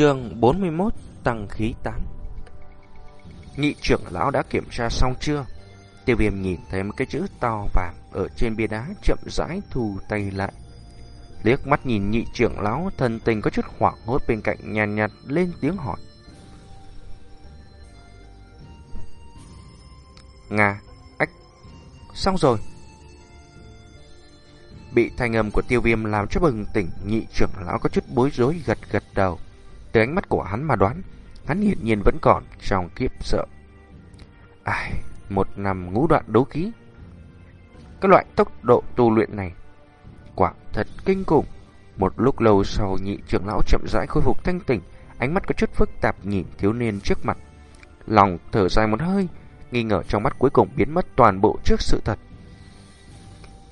Chương 41 Tăng khí tán Nhị trưởng lão đã kiểm tra xong chưa? Tiêu viêm nhìn thấy một cái chữ to vàng ở trên bia đá chậm rãi thu tay lại. Liếc mắt nhìn nhị trưởng lão thần tình có chút hoảng hốt bên cạnh nhàn nhạt, nhạt lên tiếng hỏi. Nga, ách, xong rồi. Bị thanh âm của tiêu viêm làm cho bừng tỉnh, nhị trưởng lão có chút bối rối gật gật đầu. Từ ánh mắt của hắn mà đoán, hắn hiển nhiên vẫn còn trong kiếp sợ. Ai, một năm ngũ đoạn đấu khí. Cái loại tốc độ tu luyện này quả thật kinh khủng. Một lúc lâu sau nhị trưởng lão chậm rãi khôi phục thanh tỉnh, ánh mắt có chút phức tạp nhìn thiếu niên trước mặt. Lòng thở dài một hơi, nghi ngờ trong mắt cuối cùng biến mất toàn bộ trước sự thật.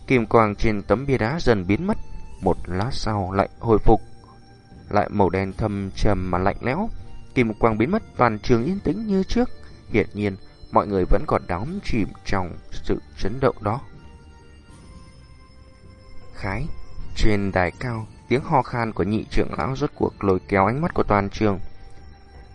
Kim quang trên tấm bia đá dần biến mất, một lát sau lại hồi phục. Lại màu đen thâm trầm mà lạnh lẽo, kim quang biến mất toàn trường yên tĩnh như trước. Hiển nhiên, mọi người vẫn còn đắm chìm trong sự chấn động đó. Khái, trên đài cao, tiếng ho khan của nhị trưởng lão rốt cuộc lôi kéo ánh mắt của toàn trường.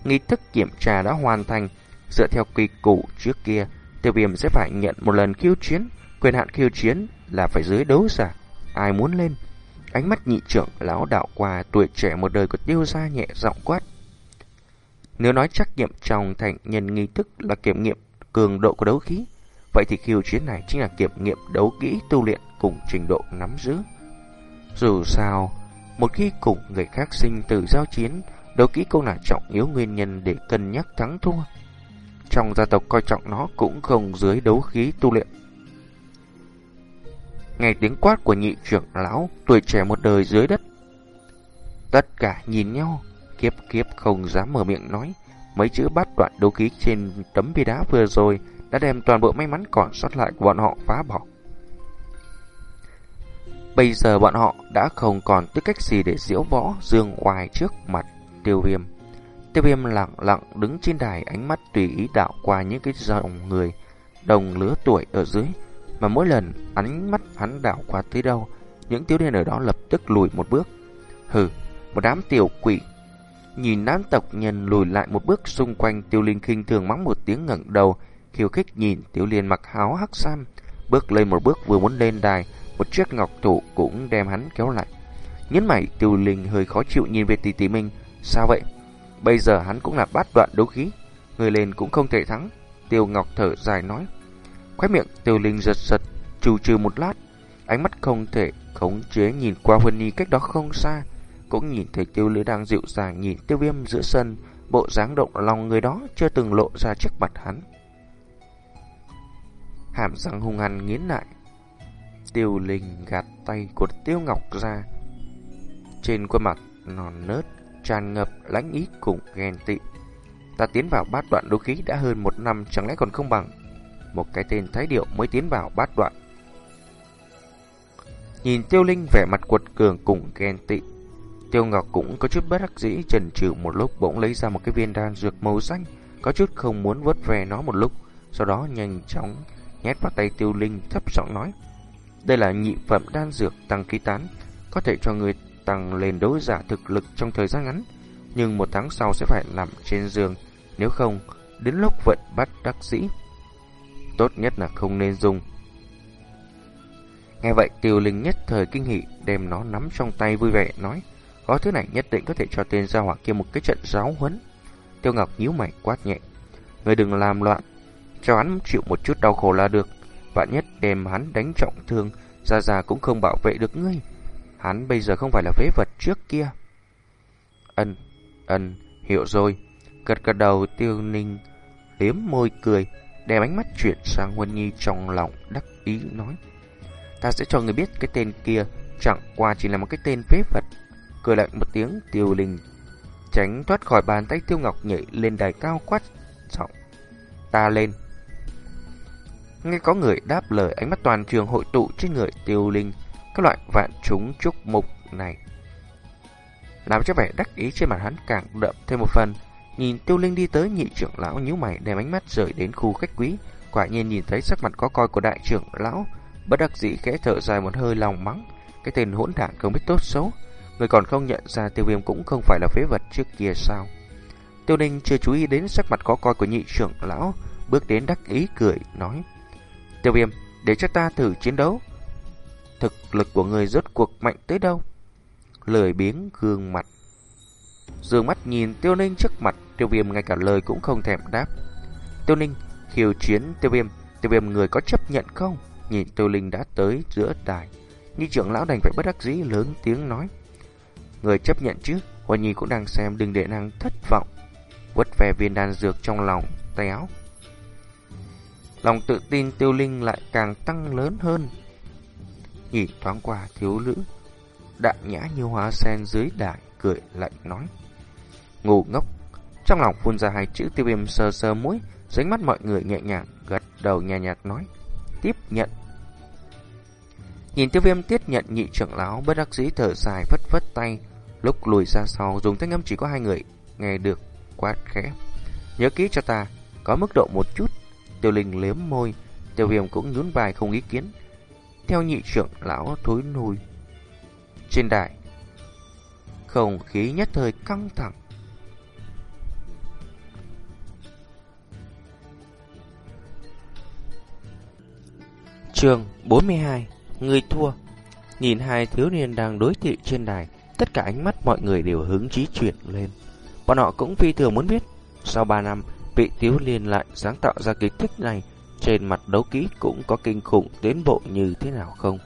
Nghi thức kiểm tra đã hoàn thành, dựa theo quy củ trước kia, tiêu viêm sẽ phải nhận một lần khiêu chiến, quyền hạn khiêu chiến là phải dưới đấu giả, ai muốn lên. Ánh mắt nhị trưởng lão đạo qua tuổi trẻ một đời của tiêu gia nhẹ giọng quát. Nếu nói trắc nghiệm trong thành nhân nghi thức là kiểm nghiệm cường độ của đấu khí, vậy thì khiêu chiến này chính là kiểm nghiệm đấu kỹ tu luyện cùng trình độ nắm giữ. Dù sao, một khi cùng người khác sinh tử giao chiến, đấu kỹ cũng là trọng yếu nguyên nhân để cân nhắc thắng thua. Trong gia tộc coi trọng nó cũng không dưới đấu khí tu luyện. Nghe tiếng quát của nhị trưởng lão, tuổi trẻ một đời dưới đất. Tất cả nhìn nhau, kiếp kiếp không dám mở miệng nói. Mấy chữ bát đoạn đấu khí trên tấm bia đá vừa rồi đã đem toàn bộ may mắn còn sót lại của bọn họ phá bỏ. Bây giờ bọn họ đã không còn tư cách gì để diễu võ dương oai trước mặt tiêu viêm. Tiêu viêm lặng lặng đứng trên đài ánh mắt tùy ý đạo qua những cái dòng người đồng lứa tuổi ở dưới. Mà mỗi lần ánh mắt hắn đảo qua tới đâu, những thiếu niên ở đó lập tức lùi một bước. Hừ, một đám tiểu quỷ. Nhìn đám tộc nhân lùi lại một bước xung quanh tiêu linh khinh thường mắng một tiếng ngẩng đầu, khiêu khích nhìn tiêu liên mặc háo hắc sam, bước lên một bước vừa muốn lên đài, một chiếc ngọc thủ cũng đem hắn kéo lại. Nhấn mày tiêu linh hơi khó chịu nhìn về tỷ tỷ mình, sao vậy? Bây giờ hắn cũng là bát đoạn đấu khí, người lên cũng không thể thắng. Tiêu Ngọc thở dài nói. Khóe miệng Tiêu Linh giật giật, trù trừ một lát, ánh mắt không thể khống chế nhìn qua Huân Nhi cách đó không xa, cũng nhìn thấy Tiêu Lữ đang dịu dàng nhìn Tiêu Viêm giữa sân, bộ dáng động lòng người đó chưa từng lộ ra trước mặt hắn. Hàm răng hung hăng nghiến lại, Tiêu Linh gạt tay của Tiêu Ngọc ra, trên khuôn mặt non nớt tràn ngập lãnh ý cùng ghen tị. Ta tiến vào bát đoạn đô khí đã hơn một năm chẳng lẽ còn không bằng? Một cái tên thái điệu mới tiến vào bát đoạn. Nhìn Tiêu Linh vẻ mặt quật cường cùng ghen tị. Tiêu Ngọc cũng có chút bất đắc dĩ chần chừ một lúc bỗng lấy ra một cái viên đan dược màu xanh, có chút không muốn vớt về nó một lúc, sau đó nhanh chóng nhét vào tay Tiêu Linh thấp giọng nói: "Đây là nhị phẩm đan dược tăng khí tán, có thể cho người tăng lên đấu giả thực lực trong thời gian ngắn, nhưng một tháng sau sẽ phải nằm trên giường, nếu không, đến lúc vận bắt đắc dĩ. Tốt nhất là không nên dùng. Nghe vậy tiêu linh nhất thời kinh hỉ đem nó nắm trong tay vui vẻ nói có thứ này nhất định có thể cho tên gia hỏa kia một cái trận giáo huấn. Tiêu Ngọc nhíu mày quát nhẹ. Người đừng làm loạn, cho hắn chịu một chút đau khổ là được. Vạn nhất đem hắn đánh trọng thương, Gia Gia cũng không bảo vệ được ngươi. Hắn bây giờ không phải là phế vật trước kia. Ân, ân, hiểu rồi. Gật gật đầu tiêu ninh, liếm môi cười, đem ánh mắt chuyển sang Huân Nhi trong lòng đắc ý nói. Ta sẽ cho người biết cái tên kia chẳng qua chỉ là một cái tên phế vật. Cười lạnh một tiếng tiêu linh, tránh thoát khỏi bàn tay tiêu ngọc nhảy lên đài cao quát giọng. Ta lên. Nghe có người đáp lời ánh mắt toàn trường hội tụ trên người tiêu linh các loại vạn chúng trúc mục này. Làm cho vẻ đắc ý trên mặt hắn càng đậm thêm một phần. Nhìn tiêu linh đi tới, nhị trưởng lão nhíu mày, đem ánh mắt rời đến khu khách quý. Quả nhiên nhìn thấy sắc mặt có coi của đại trưởng lão. Bất đắc dĩ khẽ thở dài một hơi lòng mắng. Cái tên hỗn đản không biết tốt xấu. Người còn không nhận ra tiêu viêm cũng không phải là phế vật trước kia sao Tiêu Linh chưa chú ý đến sắc mặt khó coi của nhị trưởng lão, Bước đến đắc ý cười, nói Tiêu viêm, để cho ta thử chiến đấu Thực lực của người rốt cuộc mạnh tới đâu Lời biếng gương mặt Dương mắt nhìn tiêu ninh trước mặt, Tiêu viêm ngay cả lời cũng không thèm đáp. Tiêu ninh, khiêu chiến tiêu viêm Tiêu viêm người có chấp nhận không? Nhìn tiêu linh đã tới giữa đài, như trưởng lão đành phải bất đắc dĩ lớn tiếng nói. Người chấp nhận chứ? Hoa Nhi cũng đang xem đừng để nàng thất vọng. Vất về viên đan dược trong lòng tay áo Lòng tự tin tiêu linh lại càng tăng lớn hơn. Nhìn thoáng qua thiếu nữ, Đạm nhã như hóa sen dưới đài. Cười lạnh nói. Ngu ngốc, Trong lòng phun ra hai chữ tiêu viêm sơ sơ mũi Dính mắt mọi người nhẹ nhàng, Gật đầu nhẹ nhạt nói, Tiếp nhận. Nhìn tiêu viêm tiếp nhận nhị trưởng lão, Bất đắc dĩ thở dài phất phất tay, Lúc lùi ra sau, dùng thanh âm chỉ có hai người, Nghe được quát khẽ. Nhớ kỹ cho ta, Có mức độ một chút, Tiêu linh liếm môi, Tiêu viêm cũng nhún vai không ý kiến. Theo nhị trưởng lão thối nùi Trên đài không khí nhất thời căng thẳng. Trường 42 Người thua. Nhìn hai thiếu niên đang đối thị trên đài, Tất cả ánh mắt mọi người đều hứng chí chuyển lên. Bọn họ cũng phi thường muốn biết, Sau 3 năm, Vị thiếu niên lại sáng tạo ra kỳ tích này, Trên mặt đấu ký cũng có kinh khủng tiến bộ như thế nào không?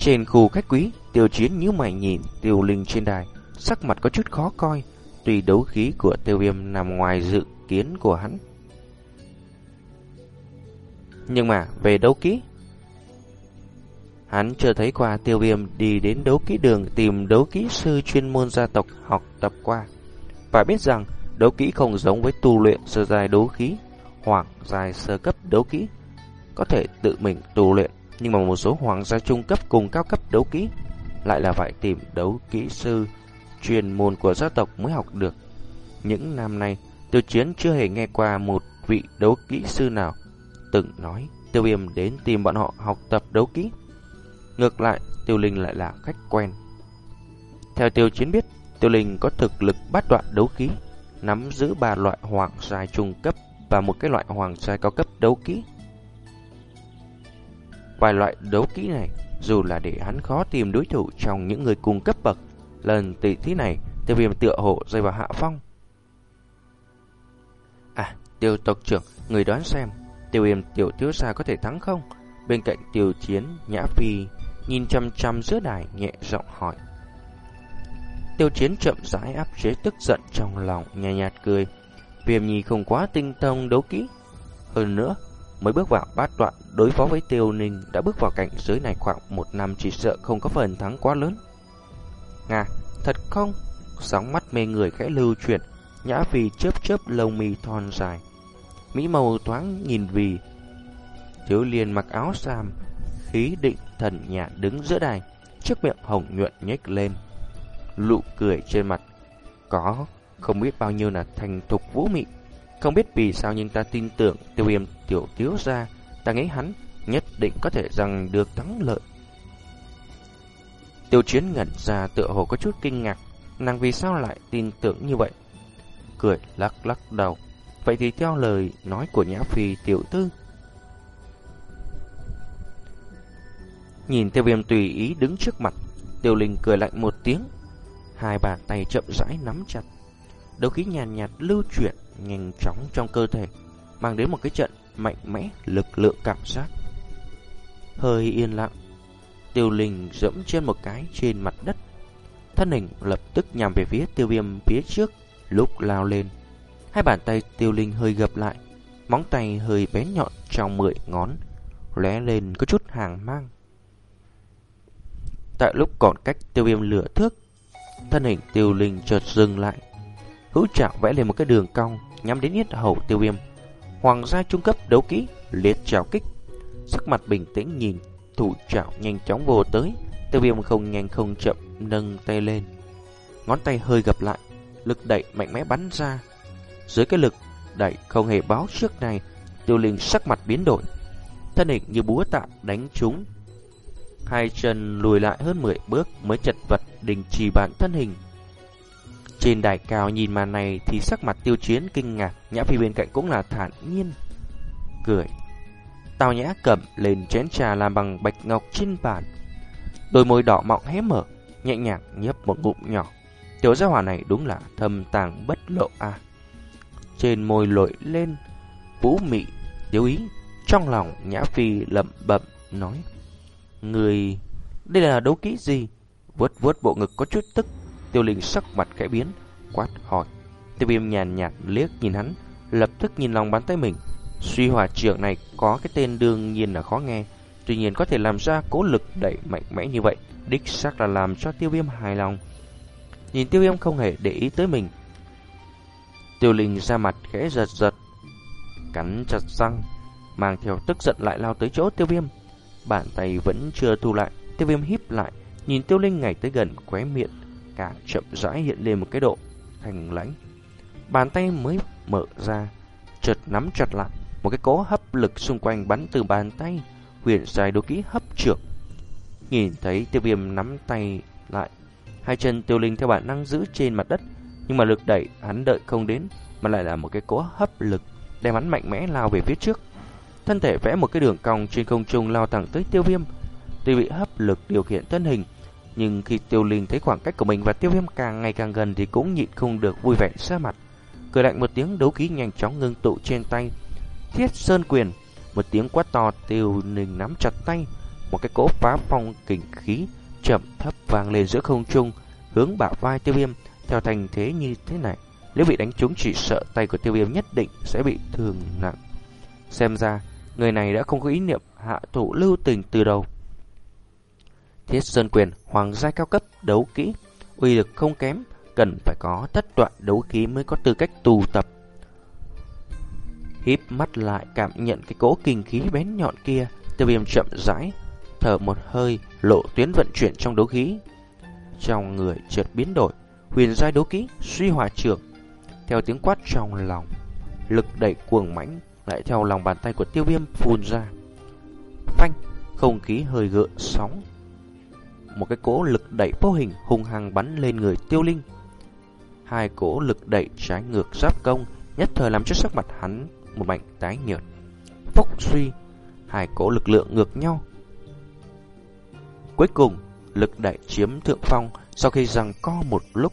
Trên khu khách quý Tiêu chiến như mày nhìn tiêu linh trên đài Sắc mặt có chút khó coi Tuy đấu khí của tiêu viêm nằm ngoài dự kiến của hắn Nhưng mà về đấu ký Hắn chưa thấy qua tiêu viêm đi đến đấu kỹ đường tìm đấu kỹ sư chuyên môn gia tộc học tập qua. Phải biết rằng đấu kỹ không giống với tu luyện sơ giai đấu khí hoặc giai sơ cấp đấu kỹ. Có thể tự mình tu luyện, nhưng mà một số hoàng gia trung cấp cùng cao cấp đấu kỹ lại là phải tìm đấu kỹ sư chuyên môn của gia tộc mới học được. Những năm nay, tiêu chiến chưa hề nghe qua một vị đấu kỹ sư nào từng nói tiêu viêm đến tìm bọn họ học tập đấu kỹ. Ngược lại, Tiêu Linh lại là khách quen. Theo Tiêu Chiến biết, Tiêu Linh có thực lực bắt đoạn đấu khí, nắm giữ ba loại hoàng giai trung cấp và một cái loại hoàng giai cao cấp đấu kỹ. Vài loại đấu kỹ này, dù là để hắn khó tìm đối thủ trong những người cùng cấp bậc, lần tỷ thí này, Tiêu Viêm tựa hộ rơi vào hạ phong. À, Tiêu tộc trưởng, người đoán xem, Tiêu Viêm tiểu thiếu gia có thể thắng không? Bên cạnh Tiêu Chiến, Nhã Phi nhìn chăm chăm giữa đài nhẹ giọng hỏi. Tiêu chiến chậm rãi áp chế tức giận trong lòng, nhạt nhạt cười. Viêm nhi không quá tinh thông đấu kỹ. Hơn nữa, mới bước vào bát đoạn đối phó với tiêu ninh đã bước vào cảnh giới này khoảng một năm chỉ sợ không có phần thắng quá lớn. Nga, thật không? Sóng mắt mê người khẽ lưu chuyển, nhã vì chớp chớp lông mi thon dài. Mỹ màu thoáng nhìn vì thiếu liền mặc áo sam, khí định thần nhã đứng giữa đài, chiếc miệng hồng nhuận nhếch lên. Lụ cười trên mặt, có không biết bao nhiêu là thành thục vũ mị. Không biết vì sao nhưng ta tin tưởng tiêu viêm tiểu thiếu ra, ta nghĩ hắn nhất định có thể rằng được thắng lợi. Tiêu chiến ngẩn ra tựa hồ có chút kinh ngạc, nàng vì sao lại tin tưởng như vậy? Cười lắc lắc đầu. Vậy thì theo lời nói của Nhã Phi tiểu tư, Nhìn tiêu viêm tùy ý đứng trước mặt, tiêu linh cười lạnh một tiếng. Hai bàn tay chậm rãi nắm chặt. đầu khí nhàn nhạt, nhạt lưu chuyển nhanh chóng trong cơ thể, mang đến một cái trận mạnh mẽ lực lượng cảm giác. Hơi yên lặng, tiêu linh dẫm trên một cái trên mặt đất. Thân hình lập tức nhằm về phía tiêu viêm phía trước, lúc lao lên. Hai bàn tay tiêu linh hơi gập lại, móng tay hơi bé nhọn trong mười ngón, lóe lên có chút hàng mang. Tại lúc còn cách tiêu viêm lửa thước Thân hình tiêu linh chợt dừng lại Hữu trạng vẽ lên một cái đường cong Nhắm đến yết hầu tiêu viêm. Hoàng gia trung cấp đấu kỹ, Liệt trào kích. Sắc mặt bình tĩnh nhìn, Thủ trảo nhanh chóng vô tới. Tiêu viêm không nhanh không chậm, Nâng tay lên. Ngón tay hơi gập lại, Lực đẩy mạnh mẽ bắn ra. Dưới cái lực đẩy không hề báo trước này, Tiêu linh sắc mặt biến đổi. Thân hình như búa tạ đánh trúng. Hai chân lùi lại hơn 10 bước mới chật vật đình trì bản thân hình. Trên đài cao nhìn màn này thì sắc mặt tiêu chiến kinh ngạc, nhã phi bên cạnh cũng là thản nhiên. Cười. Tào nhã cầm lên chén trà làm bằng bạch ngọc trên bàn. Đôi môi đỏ mọng hé mở, nhẹ nhàng nhấp một ngụm nhỏ. Tiểu gia hỏa này đúng là thâm tàng bất lộ à. Trên môi lội lên, vũ mị, tiêu ý. Trong lòng nhã phi lẩm bẩm nói. Người... Đây là đấu kỹ gì? Vuốt vuốt bộ ngực có chút tức. Tiêu linh sắc mặt khẽ biến, quát hỏi. Tiêu viêm nhàn nhạt liếc nhìn hắn, lập tức nhìn lòng bàn tay mình. Suy hỏa trưởng này có cái tên đương nhiên là khó nghe, tuy nhiên có thể làm ra cố lực đẩy mạnh mẽ như vậy, đích xác là làm cho tiêu viêm hài lòng. Nhìn tiêu viêm không hề để ý tới mình. Tiêu linh ra mặt khẽ giật giật, cắn chặt răng, mang theo tức giận lại lao tới chỗ tiêu viêm. Bàn tay vẫn chưa thu lại, tiêu viêm híp lại, nhìn tiêu linh ngày tới gần khóe miệng, càng chậm rãi hiện lên một cái độ thành lãnh. Bàn tay mới mở ra, chợt nắm chặt lại, một cái cố hấp lực xung quanh bắn từ bàn tay, huyền dài đôi kỹ hấp trưởng. Nhìn thấy tiêu viêm nắm tay lại, hai chân tiêu linh theo bản năng giữ trên mặt đất, nhưng mà lực đẩy hắn đợi không đến, mà lại là một cái cố hấp lực đem hắn mạnh mẽ lao về phía trước. Thân thể vẽ một cái đường cong trên không trung lao thẳng tới tiêu viêm. Tuy bị hấp lực điều khiển thân hình, nhưng khi tiêu linh thấy khoảng cách của mình và tiêu viêm càng ngày càng gần thì cũng nhịn không được vui vẻ xa mặt. Cười lạnh một tiếng đấu khí nhanh chóng ngưng tụ trên tay. Thiết sơn quyền, một tiếng quát to tiêu linh nắm chặt tay. Một cái cỗ phá phong kình khí chậm thấp vang lên giữa không trung, hướng bả vai tiêu viêm theo thành thế như thế này. Nếu bị đánh trúng chỉ sợ tay của tiêu viêm nhất định sẽ bị thương nặng. Xem ra, người này đã không có ý niệm hạ thủ lưu tình từ đầu. Thiết Sơn Quyền hoàng gia cao cấp đấu kỹ, uy lực không kém, cần phải có tất đoạn đấu khí mới có tư cách tù tập. Híp mắt lại cảm nhận cái cỗ kinh khí bén nhọn kia, tiêu viêm chậm rãi, thở một hơi, lộ tuyến vận chuyển trong đấu khí. Trong người chợt biến đổi, huyền giai đấu kỹ, suy hòa trưởng, theo tiếng quát trong lòng, lực đẩy cuồng mãnh lại theo lòng bàn tay của tiêu viêm phun ra. Phanh, không khí hơi gợn sóng. Một cái cỗ lực đẩy vô hình hung hăng bắn lên người tiêu linh. Hai cỗ lực đẩy trái ngược giáp công nhất thời làm cho sắc mặt hắn một mảnh tái nhợt. Phốc suy, hai cỗ lực lượng ngược nhau. Cuối cùng, lực đẩy chiếm thượng phong sau khi rằng co một lúc.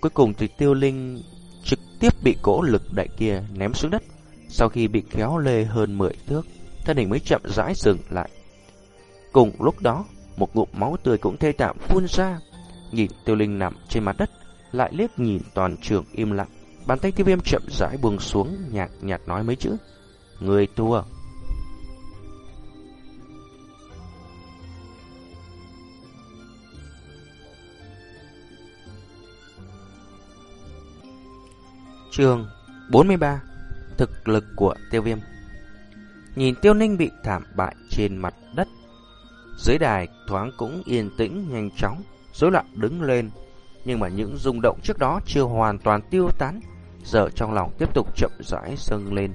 Cuối cùng thì tiêu linh trực tiếp bị cỗ lực đẩy kia ném xuống đất. Sau khi bị kéo lê hơn 10 thước, thân hình mới chậm rãi dừng lại. Cùng lúc đó, một ngụm máu tươi cũng thê tạm phun ra. Nhìn tiêu linh nằm trên mặt đất, lại liếc nhìn toàn trường im lặng. Bàn tay tiêu viêm chậm rãi buông xuống, nhạt nhạt nói mấy chữ. Người thua. Trường 43 Thực lực của tiêu viêm Nhìn tiêu ninh bị thảm bại trên mặt dưới đài thoáng cũng yên tĩnh nhanh chóng Rối loạn đứng lên. Nhưng mà những rung động trước đó chưa hoàn toàn tiêu tán. Giờ trong lòng tiếp tục chậm rãi dâng lên.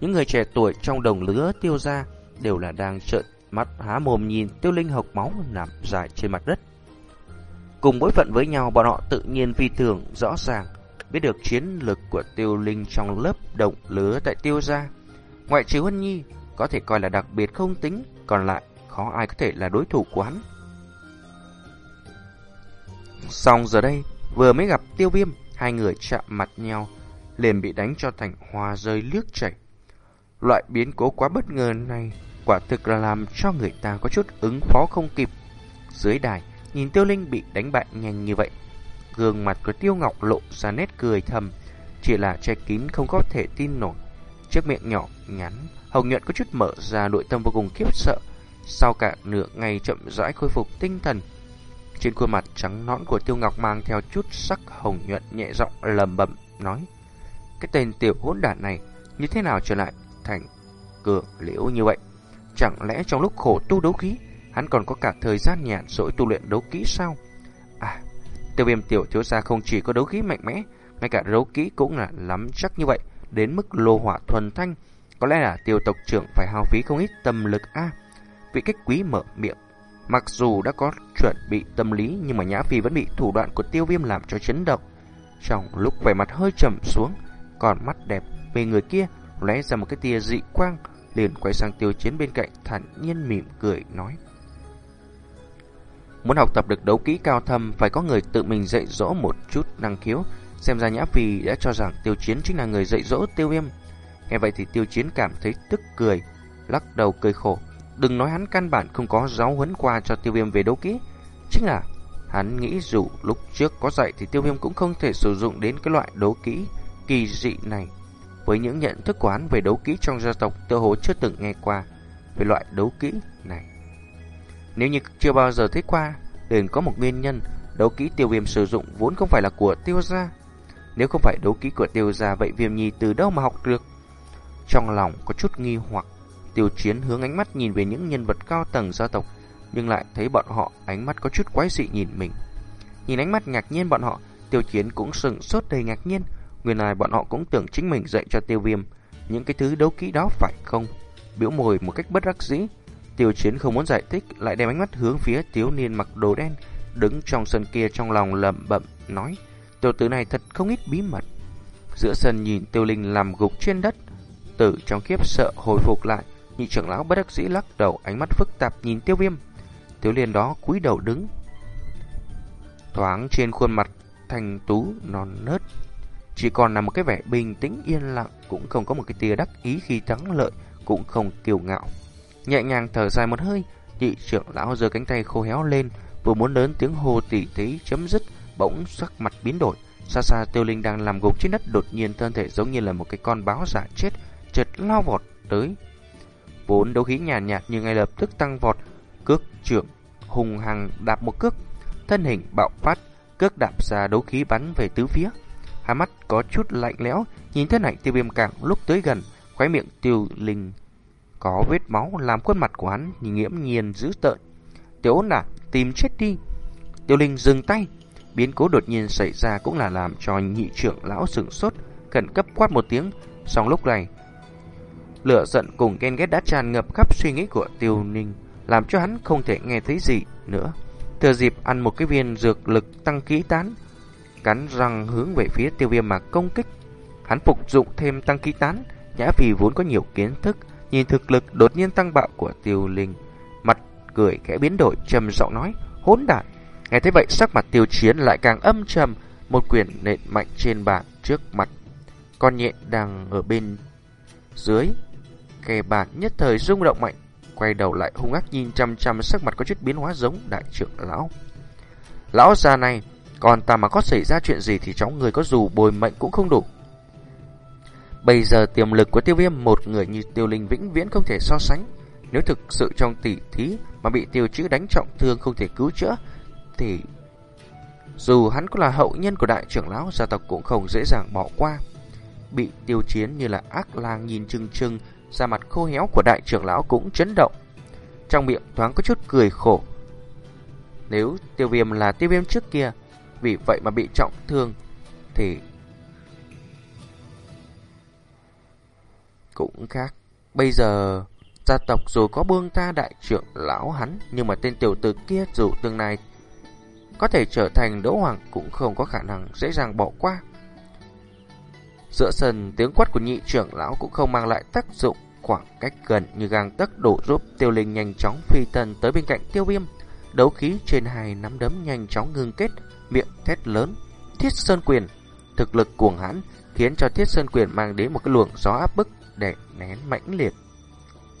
Những người trẻ tuổi trong đồng lứa tiêu ra Đều là đang trợn mắt há mồm nhìn tiêu linh hộc máu nằm dài trên mặt đất. Cùng bối phận với nhau bọn họ tự nhiên phi thường rõ ràng biết được chiến lực của tiêu linh trong lớp động lứa tại tiêu gia. Ngoại trừ Huân Nhi, có thể coi là đặc biệt không tính, còn lại khó ai có thể là đối thủ của hắn. Xong giờ đây, vừa mới gặp tiêu viêm, hai người chạm mặt nhau, liền bị đánh cho thành hoa rơi nước chảy. Loại biến cố quá bất ngờ này, quả thực là làm cho người ta có chút ứng phó không kịp. Dưới đài, nhìn tiêu linh bị đánh bại nhanh như vậy, Gương mặt của Tiêu Ngọc lộ ra nét cười thầm, chỉ là che kín không có thể tin nổi. Chiếc miệng nhỏ nhắn, hồng nhuận có chút mở ra nội tâm vô cùng khiếp sợ. Sau cả nửa ngày chậm rãi khôi phục tinh thần, trên khuôn mặt trắng nõn của Tiêu Ngọc mang theo chút sắc hồng nhuận nhẹ giọng lầm bẩm nói: "Cái tên tiểu hỗn đản này như thế nào trở lại thành cường liễu như vậy? Chẳng lẽ trong lúc khổ tu đấu khí, hắn còn có cả thời gian nhàn rỗi tu luyện đấu kỹ sao?" À, Tiêu viêm tiểu thiếu gia không chỉ có đấu khí mạnh mẽ, ngay cả đấu kỹ cũng là lắm chắc như vậy, đến mức lô hỏa thuần thanh. Có lẽ là tiêu tộc trưởng phải hao phí không ít tâm lực a vị cách quý mở miệng, Mặc dù đã có chuẩn bị tâm lý nhưng mà Nhã Phi vẫn bị thủ đoạn của tiêu viêm làm cho chấn động. Trong lúc vẻ mặt hơi trầm xuống, còn mắt đẹp về người kia lóe ra một cái tia dị quang, liền quay sang tiêu chiến bên cạnh thản nhiên mỉm cười nói. Muốn học tập được đấu kỹ cao thâm phải có người tự mình dạy dỗ một chút năng khiếu. Xem ra Nhã Phi đã cho rằng tiêu chiến chính là người dạy dỗ tiêu viêm. Nghe vậy thì tiêu chiến cảm thấy tức cười, lắc đầu cười khổ. Đừng nói hắn căn bản không có giáo huấn qua cho tiêu viêm về đấu kỹ. Chính là hắn nghĩ dù lúc trước có dạy thì tiêu viêm cũng không thể sử dụng đến cái loại đấu kỹ kỳ dị này. Với những nhận thức của hắn về đấu kỹ trong gia tộc tiêu hồ chưa từng nghe qua về loại đấu kỹ này. Nếu như chưa bao giờ thấy qua, liền có một nguyên nhân đấu kỹ tiêu viêm sử dụng vốn không phải là của tiêu gia. Nếu không phải đấu kỹ của tiêu gia vậy viêm nhi từ đâu mà học được? Trong lòng có chút nghi hoặc, tiêu chiến hướng ánh mắt nhìn về những nhân vật cao tầng gia tộc, nhưng lại thấy bọn họ ánh mắt có chút quái dị nhìn mình. Nhìn ánh mắt ngạc nhiên bọn họ, tiêu chiến cũng sừng sốt đầy ngạc nhiên, nguyên lai bọn họ cũng tưởng chính mình dạy cho tiêu viêm những cái thứ đấu kỹ đó phải không? Biểu môi một cách bất đắc dĩ, Tiêu chiến không muốn giải thích, lại đem ánh mắt hướng phía thiếu niên mặc đồ đen, đứng trong sân kia trong lòng lẩm bẩm nói, tiểu tử này thật không ít bí mật. Giữa sân nhìn tiêu linh làm gục trên đất, tử trong kiếp sợ hồi phục lại, nhị trưởng lão bất đắc dĩ lắc đầu ánh mắt phức tạp nhìn tiêu viêm. Tiêu liên đó cúi đầu đứng, thoáng trên khuôn mặt thành tú non nớt, chỉ còn là một cái vẻ bình tĩnh yên lặng, cũng không có một cái tia đắc ý khi thắng lợi, cũng không kiêu ngạo. Nhẹ nhàng thở dài một hơi, nhị trưởng lão giơ cánh tay khô héo lên, vừa muốn lớn tiếng hô tỉ tí chấm dứt, bỗng sắc mặt biến đổi. Xa xa tiêu linh đang làm gục trên đất đột nhiên thân thể giống như là một cái con báo giả chết, chợt lao vọt tới. Vốn đấu khí nhàn nhạt, nhạt nhưng ngay lập tức tăng vọt, cước trưởng hùng hằng đạp một cước, thân hình bạo phát, cước đạp ra đấu khí bắn về tứ phía. Hai mắt có chút lạnh lẽo, nhìn thân ảnh tiêu viêm càng lúc tới gần, khóe miệng tiêu linh có vết máu làm khuôn mặt của hắn nghiễm nhiên dữ tợn. Tiểu ôn đản, tìm chết đi. Tiêu Linh dừng tay. Biến cố đột nhiên xảy ra cũng là làm cho nhị trưởng lão sửng sốt, khẩn cấp quát một tiếng. Xong lúc này, lửa giận cùng ghen ghét đã tràn ngập khắp suy nghĩ của Tiêu Ninh, làm cho hắn không thể nghe thấy gì nữa. Thừa dịp ăn một cái viên dược lực tăng khí tán, cắn răng hướng về phía tiêu viêm mà công kích. Hắn phục dụng thêm tăng khí tán, nhã vì vốn có nhiều kiến thức, Nhìn thực lực đột nhiên tăng bạo của tiêu linh Mặt cười khẽ biến đổi trầm giọng nói Hỗn đản Nghe thấy vậy sắc mặt tiêu chiến lại càng âm trầm Một quyền nện mạnh trên bàn trước mặt Con nhện đang ở bên dưới Kẻ bạc nhất thời rung động mạnh Quay đầu lại hung ác nhìn chăm chăm Sắc mặt có chút biến hóa giống đại trưởng lão Lão già này Còn ta mà có xảy ra chuyện gì Thì cháu người có dù bồi mệnh cũng không đủ Bây giờ tiềm lực của tiêu viêm một người như tiêu linh vĩnh viễn không thể so sánh. Nếu thực sự trong tỷ thí mà bị tiêu chữ đánh trọng thương không thể cứu chữa, thì dù hắn có là hậu nhân của đại trưởng lão, gia tộc cũng không dễ dàng bỏ qua. Bị tiêu chiến như là ác lang nhìn chừng chừng, ra mặt khô héo của đại trưởng lão cũng chấn động. Trong miệng thoáng có chút cười khổ. Nếu tiêu viêm là tiêu viêm trước kia, vì vậy mà bị trọng thương, thì cũng khác. Bây giờ, gia tộc dù có buông tha đại trưởng lão hắn, nhưng mà tên tiểu tử kia dù tương lai có thể trở thành đỗ hoàng cũng không có khả năng dễ dàng bỏ qua. Giữa sân, tiếng quát của nhị trưởng lão cũng không mang lại tác dụng khoảng cách gần như gang tấc đổ giúp tiêu linh nhanh chóng phi tần tới bên cạnh tiêu viêm. Đấu khí trên hai nắm đấm nhanh chóng ngưng kết, miệng thét lớn. Thiết Sơn Quyền, thực lực cuồng hãn khiến cho Thiết Sơn Quyền mang đến một cái luồng gió áp bức để nén mãnh liệt.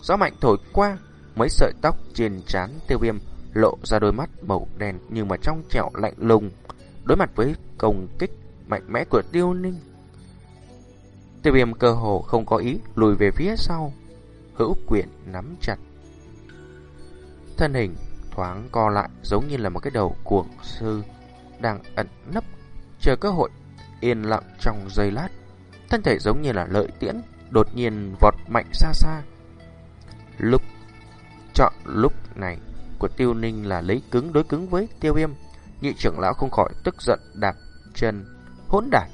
Gió mạnh thổi qua, mấy sợi tóc trên trán tiêu viêm lộ ra đôi mắt màu đen nhưng mà trong trẻo lạnh lùng. Đối mặt với công kích mạnh mẽ của tiêu ninh. Tiêu viêm cơ hồ không có ý lùi về phía sau, hữu quyển nắm chặt. Thân hình thoáng co lại giống như là một cái đầu cuồng sư đang ẩn nấp chờ cơ hội yên lặng trong giây lát thân thể giống như là lợi tiễn đột nhiên vọt mạnh xa xa. Lúc chọn lúc này của tiêu ninh là lấy cứng đối cứng với tiêu viêm. Nhị trưởng lão không khỏi tức giận đạp chân hỗn đản.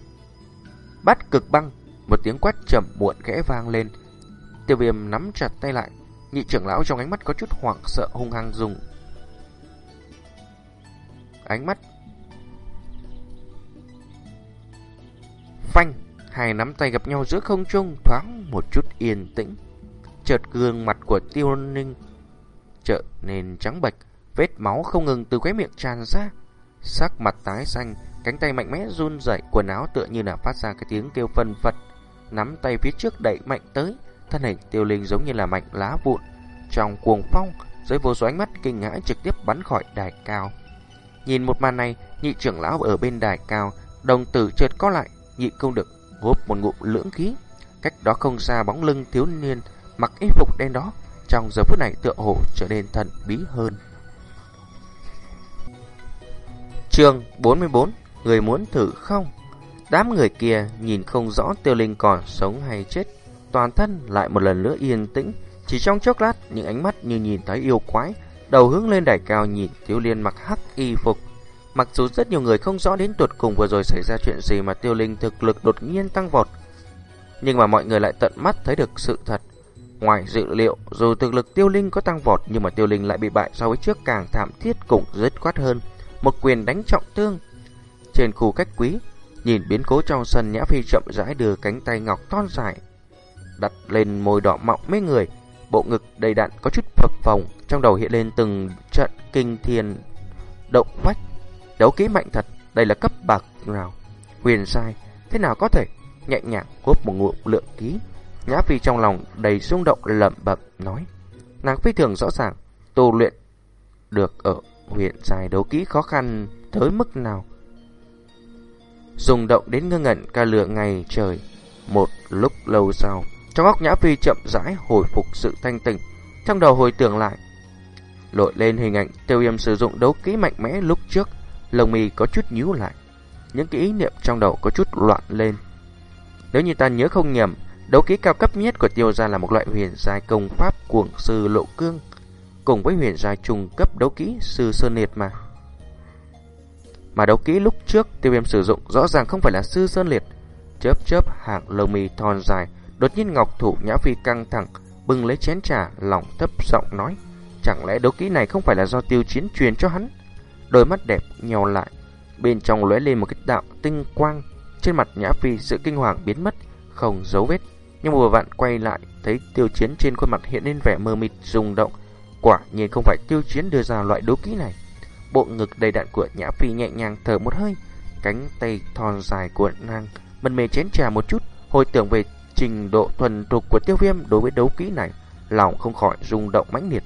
Bắt cực băng, một tiếng quát trầm muộn khẽ vang lên. Tiêu viêm nắm chặt tay lại. Nhị trưởng lão trong ánh mắt có chút hoảng sợ hung hăng dùng ánh mắt. Phanh, hai nắm tay gặp nhau giữa không trung thoáng một chút yên tĩnh. Chợt gương mặt của tiêu ninh trở nên trắng bệch, vết máu không ngừng từ khóe miệng tràn ra. Sắc mặt tái xanh, cánh tay mạnh mẽ run rẩy, quần áo tựa như là phát ra cái tiếng kêu phân phật. Nắm tay phía trước đẩy mạnh tới, thân hình tiêu linh giống như là mảnh lá vụn. Trong cuồng phong, dưới vô số ánh mắt kinh hãi trực tiếp bắn khỏi đài cao. Nhìn một màn này, nhị trưởng lão ở bên đài cao, đồng tử chợt có lại, nhị không được hốp một ngụm lưỡng khí. Cách đó không xa bóng lưng thiếu niên mặc y phục đen đó, trong giờ phút này tựa hồ trở nên thần bí hơn. Chương 44 Người muốn thử không? Đám người kia nhìn không rõ tiêu linh còn sống hay chết. Toàn thân lại một lần nữa yên tĩnh. Chỉ trong chốc lát những ánh mắt như nhìn thấy yêu quái Đầu hướng lên đài cao nhìn tiêu liên mặc hắc y phục. Mặc dù rất nhiều người không rõ đến tuột cùng vừa rồi xảy ra chuyện gì mà tiêu linh thực lực đột nhiên tăng vọt Nhưng mà mọi người lại tận mắt thấy được sự thật. Ngoài dự liệu, dù thực lực tiêu linh có tăng vọt nhưng mà tiêu linh lại bị bại so với trước càng thảm thiết cũng dứt quát hơn. Một quyền đánh trọng thương. Trên khu cách quý, nhìn biến cố trong sân Nhã Phi chậm rãi đưa cánh tay ngọc thon dài, đặt lên môi đỏ mọng mấy người, bộ ngực đầy đặn có chút phập phồng, trong đầu hiện lên từng trận kinh thiên động vách. Đấu kỹ mạnh thật, đây là cấp bậc nào? Huyền sai, thế nào có thể? Nhẹ nhàng cốp một ngụm lượng ký. Nhã Phi trong lòng đầy rung động lẩm bẩm nói: Nàng phi thường rõ ràng, tu luyện được ở huyện dài đấu kỹ khó khăn tới mức nào. Dùng động đến ngơ ngẩn cả lửa ngày trời, một lúc lâu sau, trong óc Nhã Phi chậm rãi hồi phục sự thanh tịnh trong đầu hồi tưởng lại. Lội lên hình ảnh tiêu viêm sử dụng đấu kỹ mạnh mẽ lúc trước, lồng mì có chút nhíu lại. Những cái ý niệm trong đầu có chút loạn lên. Nếu như ta nhớ không nhầm, đấu kỹ cao cấp nhất của tiêu gia là một loại huyền giai công pháp cuồng sư lộ cương cùng với huyền giai trùng cấp đấu kỹ sư Sơn Liệt mà. Mà đấu kỹ lúc trước tiêu viêm sử dụng rõ ràng không phải là sư Sơn Liệt. Chớp chớp hạng lông mì thon dài, đột nhiên ngọc thủ nhã phi căng thẳng, bưng lấy chén trà, lòng thấp giọng nói. Chẳng lẽ đấu kỹ này không phải là do tiêu chiến truyền cho hắn? Đôi mắt đẹp nhèo lại, bên trong lóe lên một cái đạo tinh quang. Trên mặt nhã phi sự kinh hoàng biến mất, không dấu vết. Nhưng vừa vặn quay lại, thấy tiêu chiến trên khuôn mặt hiện lên vẻ mơ mịt rung động, Quả nhiên không phải tiêu chiến đưa ra loại đấu kỹ này. Bộ ngực đầy đạn của Nhã Phi nhẹ nhàng thở một hơi, cánh tay thon dài của nàng mân mê chén trà một chút, hồi tưởng về trình độ thuần thục của tiêu viêm đối với đấu kỹ này, lòng không khỏi rung động mãnh liệt.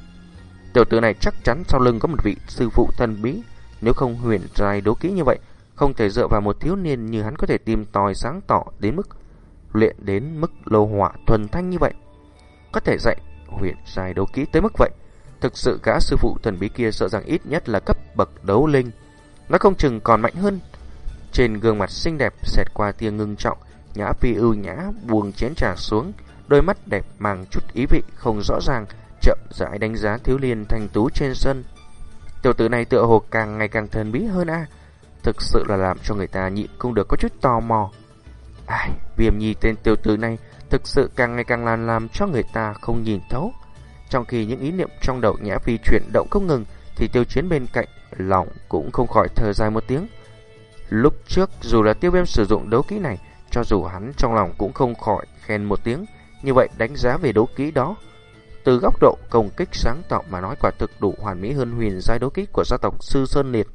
Tiểu tử này chắc chắn sau lưng có một vị sư phụ thần bí, nếu không huyền trai đấu kỹ như vậy, không thể dựa vào một thiếu niên như hắn có thể tìm tòi sáng tỏ đến mức luyện đến mức lô hỏa thuần thanh như vậy. Có thể dạy huyền trai đấu kỹ tới mức vậy, Thực sự gã sư phụ thần bí kia sợ rằng ít nhất là cấp bậc đấu linh. Nó không chừng còn mạnh hơn. Trên gương mặt xinh đẹp xẹt qua tia ngưng trọng, Nhã Phi ưu nhã buông chén trà xuống, đôi mắt đẹp mang chút ý vị không rõ ràng, chậm rãi đánh giá thiếu liên thanh tú trên sân. Tiểu tử này tựa hồ càng ngày càng thần bí hơn a, thực sự là làm cho người ta nhịn không được có chút tò mò. Ai, viêm nhi tên tiểu tử này thực sự càng ngày càng làm làm cho người ta không nhìn thấu. Trong khi những ý niệm trong đầu Nhã Phi chuyển động không ngừng, thì tiêu chiến bên cạnh, lòng cũng không khỏi thở dài một tiếng. Lúc trước, dù là tiêu viêm sử dụng đấu kỹ này, cho dù hắn trong lòng cũng không khỏi khen một tiếng, như vậy đánh giá về đấu kỹ đó. Từ góc độ công kích sáng tạo mà nói quả thực đủ hoàn mỹ hơn huyền giai đấu kỹ của gia tộc Sư Sơn Liệt.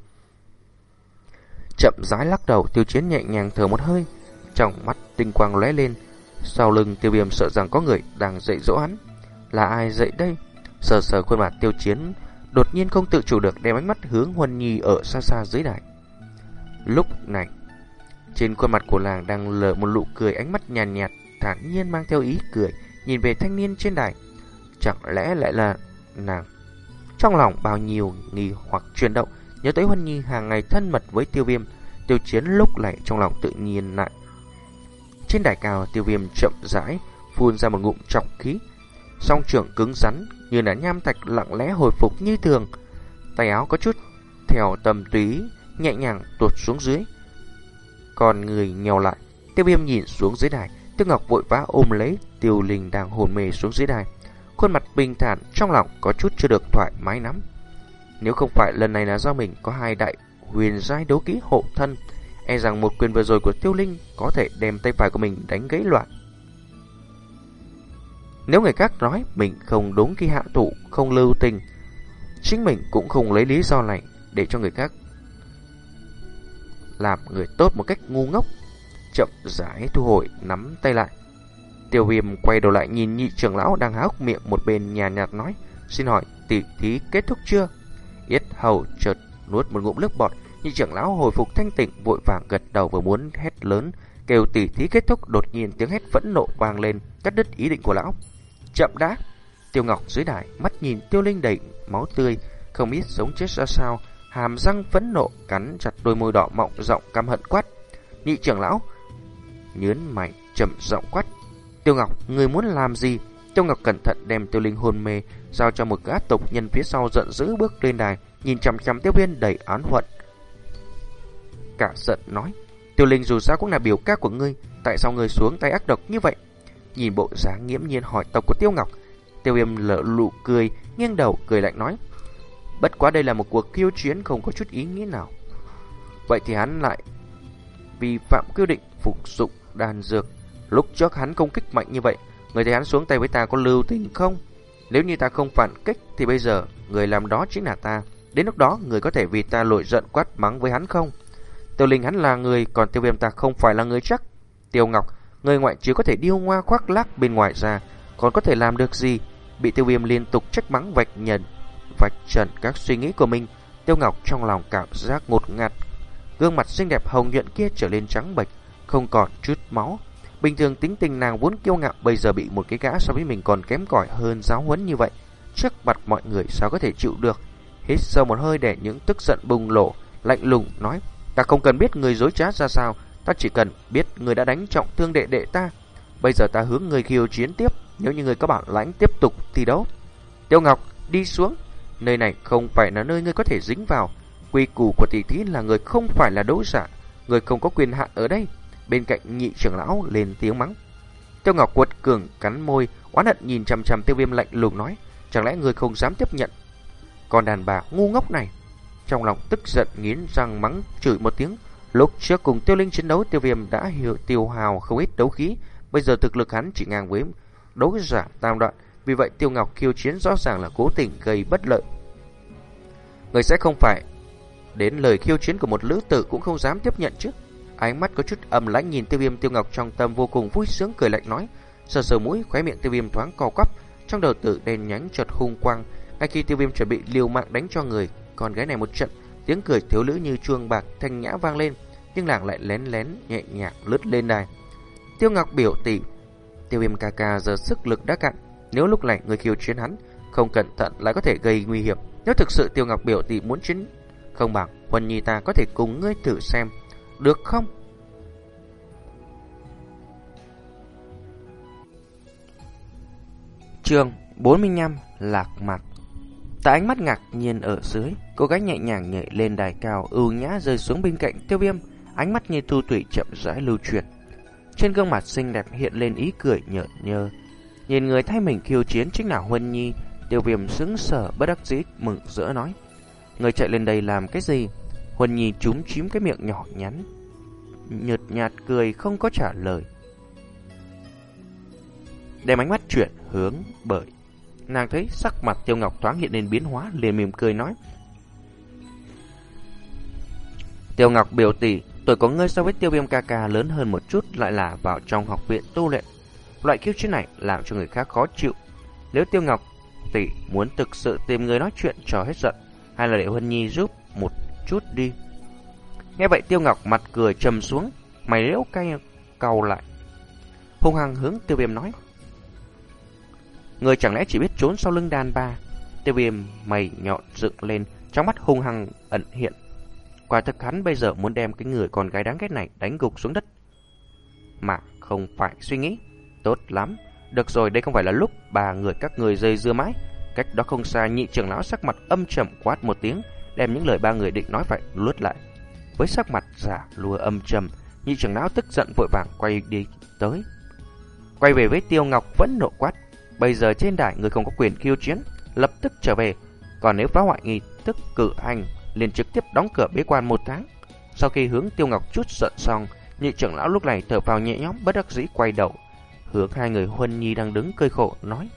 Chậm rãi lắc đầu, tiêu chiến nhẹ nhàng thở một hơi, trong mắt tinh quang lóe lên. Sau lưng tiêu viêm sợ rằng có người đang dạy dỗ hắn. Là ai dậy đây? Sờ sờ khuôn mặt tiêu chiến, đột nhiên không tự chủ được đem ánh mắt hướng Huân Nhi ở xa xa dưới đài. Lúc này, trên khuôn mặt của làng đang lờ một nụ cười ánh mắt nhàn nhạt, nhạt, thản nhiên mang theo ý cười, nhìn về thanh niên trên đài. Chẳng lẽ lại là nàng? Trong lòng bao nhiêu nghi hoặc chuyển động, nhớ tới Huân Nhi hàng ngày thân mật với tiêu viêm, tiêu chiến lúc này trong lòng tự nhiên lại. Trên đài cao, tiêu viêm chậm rãi, phun ra một ngụm trọng khí, song trưởng cứng rắn như là nham thạch lặng lẽ hồi phục như thường. Tay áo có chút theo tầm túy, nhẹ nhàng tuột xuống dưới. Còn người nhèo lại, tiêu viêm nhìn xuống dưới đài, tiêu ngọc vội vã ôm lấy tiêu linh đang hồn mê xuống dưới đài. Khuôn mặt bình thản, trong lòng có chút chưa được thoải mái lắm. Nếu không phải lần này là do mình có hai đại huyền giai đấu kỹ hộ thân, e rằng một quyền vừa rồi của Tiêu Linh có thể đem tay phải của mình đánh gãy loạn. Nếu người khác nói mình không đúng khi hạ thủ, không lưu tình, chính mình cũng không lấy lý do này để cho người khác làm người tốt một cách ngu ngốc. Chậm rãi thu hồi, nắm tay lại. Tiêu viêm quay đầu lại nhìn nhị trưởng lão đang há hốc miệng một bên nhà nhạt nói, xin hỏi tỷ thí kết thúc chưa? Yết hầu chợt nuốt một ngụm nước bọt, nhị trưởng lão hồi phục thanh tịnh vội vàng gật đầu vừa muốn hét lớn, kêu tỷ thí kết thúc đột nhiên tiếng hét phẫn nộ vang lên, cắt đứt ý định của lão. Chậm đã! Tiêu Ngọc dưới đài, mắt nhìn Tiêu Linh đầy máu tươi, không biết sống chết ra sao, hàm răng phẫn nộ cắn chặt đôi môi đỏ mọng giọng căm hận quát. Nhị trưởng lão nhớn mày chậm giọng quát. Tiêu Ngọc, người muốn làm gì? Tiêu Ngọc cẩn thận đem Tiêu Linh hôn mê, giao cho một gã tộc nhân phía sau giận dữ bước lên đài, nhìn chằm chằm Tiêu Viên đầy án hận. Cả giận nói, Tiêu Linh dù sao cũng là biểu ca của ngươi, tại sao ngươi xuống tay ác độc như vậy? Nhìn bộ dáng nghiễm nhiên hỏi tộc của Tiêu Ngọc, Tiêu Viêm lỡ lụ cười, nghiêng đầu cười lạnh nói, bất quá đây là một cuộc khiêu chiến không có chút ý nghĩa nào. Vậy thì hắn lại vi phạm quy định phục dụng đan dược. Lúc trước hắn công kích mạnh như vậy, người thấy hắn xuống tay với ta có lưu tình không? Nếu như ta không phản kích thì bây giờ người làm đó chính là ta. Đến lúc đó người có thể vì ta lội giận quát mắng với hắn không? Tiêu Linh hắn là người, còn tiêu viêm ta không phải là người chắc. Tiêu Ngọc, người ngoại trừ có thể điêu ngoa khoác lác bên ngoài ra, còn có thể làm được gì? Bị tiêu viêm liên tục trách mắng vạch nhận, vạch trần các suy nghĩ của mình. Tiêu Ngọc trong lòng cảm giác ngột ngạt. Gương mặt xinh đẹp hồng nhuận kia trở lên trắng bệch, không còn chút máu. Bình thường tính tình nàng vốn kiêu ngạo bây giờ bị một cái gã so với mình còn kém cỏi hơn giáo huấn như vậy. Trước mặt mọi người sao có thể chịu được. Hít sâu một hơi để những tức giận bùng lộ, lạnh lùng nói. Ta không cần biết người dối trá ra sao, ta chỉ cần biết người đã đánh trọng thương đệ đệ ta. Bây giờ ta hướng người khiêu chiến tiếp, nếu như người có bản lãnh tiếp tục thi đấu. Tiêu Ngọc, đi xuống. Nơi này không phải là nơi ngươi có thể dính vào. Quy củ của tỷ thí là người không phải là đấu giả, người không có quyền hạn ở đây. Bên cạnh nhị trưởng lão lên tiếng mắng. Tiêu Ngọc quật cường cắn môi, oán hận nhìn chằm chằm Tiêu Viêm lạnh lùng nói, chẳng lẽ người không dám tiếp nhận? Còn đàn bà ngu ngốc này, trong lòng tức giận nghiến răng mắng chửi một tiếng. Lúc trước cùng Tiêu Linh chiến đấu, Tiêu Viêm đã hiệu tiêu hào không ít đấu khí, bây giờ thực lực hắn chỉ ngang với đấu giả tam đoạn, vì vậy Tiêu Ngọc khiêu chiến rõ ràng là cố tình gây bất lợi. Người sẽ không phải đến lời khiêu chiến của một lữ tử cũng không dám tiếp nhận chứ. Ánh mắt có chút âm lãnh nhìn tiêu viêm tiêu ngọc trong tâm vô cùng vui sướng cười lạnh nói. Sờ sờ mũi khóe miệng tiêu viêm thoáng co quắp. Trong đầu tử đèn nhánh chợt hung quang. Ngay khi tiêu viêm chuẩn bị liều mạng đánh cho người. Còn gái này một trận. Tiếng cười thiếu nữ như chuông bạc thanh nhã vang lên. Nhưng nàng lại lén lén, nhẹ nhàng lướt lên đài. Tiêu ngọc biểu tỷ. Tiêu viêm ca ca giờ sức lực đã cạn. Nếu lúc này người khiêu chiến hắn, không cẩn thận lại có thể gây nguy hiểm. Nếu thực sự tiêu ngọc biểu tỷ muốn chiến không bằng, Huân Nhi ta có thể cùng ngươi thử xem, được không? Chương 45 Lạc mặt Tại ánh mắt ngạc nhiên ở dưới, Cô gái nhẹ nhàng nhảy lên đài cao, ưu nhã rơi xuống bên cạnh tiêu viêm. Ánh mắt như thu thủy chậm rãi lưu chuyển Trên gương mặt xinh đẹp hiện lên ý cười nhợt nhơ. Nhìn người thay mình khiêu chiến chính là Huân Nhi, Tiêu viêm sững sờ, bất đắc dĩ, mừng rỡ nói. Người chạy lên đây làm cái gì? Huân Nhi trúng chím cái miệng nhỏ nhắn. Nhợt nhạt cười, không có trả lời. Đem ánh mắt chuyển hướng bởi nàng thấy sắc mặt Tiêu Ngọc thoáng hiện lên biến hóa, liền mỉm cười nói: "Tiêu Ngọc biểu tỷ, tuổi có ngươi so với Tiêu Viêm ca ca lớn hơn một chút, lại là vào trong học viện tu luyện. Loại khiêu chiến này làm cho người khác khó chịu. Nếu Tiêu Ngọc tỷ muốn thực sự tìm người nói chuyện cho hết giận, hay là để Huân Nhi giúp một chút đi?" Nghe vậy Tiêu Ngọc mặt cười trầm xuống, mày liễu cay cầu lại. Hung hăng hướng Tiêu Viêm nói. Người chẳng lẽ chỉ biết trốn sau lưng đàn ba? Tiêu Viêm mày nhọn dựng lên, trong mắt hung hăng ẩn hiện. Quả thực hắn bây giờ muốn đem cái người con gái đáng ghét này đánh gục xuống đất. Mà không phải suy nghĩ. Tốt lắm. Được rồi, đây không phải là lúc bà người các người dây dưa mãi. Cách đó không xa nhị trưởng lão sắc mặt âm trầm quát một tiếng, đem những lời ba người định nói phải luốt lại. Với sắc mặt giả lùa âm trầm, nhị trưởng lão tức giận vội vàng quay đi tới. Quay về với Tiêu Ngọc vẫn nộ quát. Bây giờ trên đài người không có quyền khiêu chiến, lập tức trở về. Còn nếu phá hoại nghi tức cử hành, liền trực tiếp đóng cửa bế quan một tháng. Sau khi hướng Tiêu Ngọc chút giận xong, nhị trưởng lão lúc này thở vào nhẹ nhõm bất đắc dĩ quay đầu, hướng hai người Huân Nhi đang đứng cơi khổ nói: